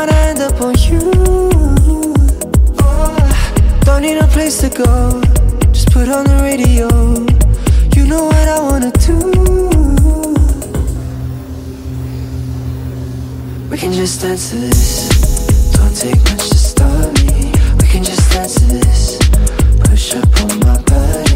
wanna end up on you. Oh, don't need a place to go, just put on the radio. You know what I wanna do. We can just dance to this. Don't take much to start me. We can just dance to this. Push up on my body.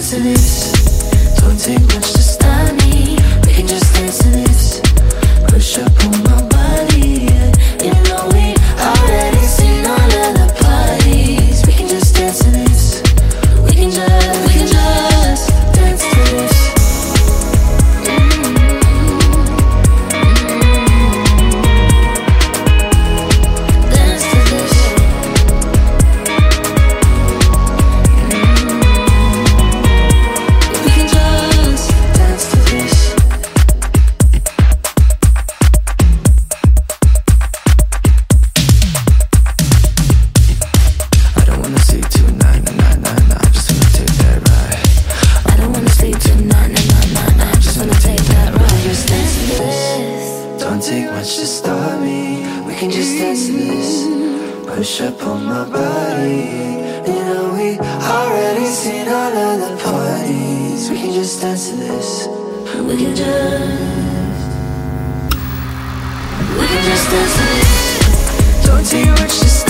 Don't take much Don't take much to start me. We can just dance to this. Push up on my body. You know we already seen all of the parties. We can just dance to this. We can just, We can just dance to this. Don't take much to start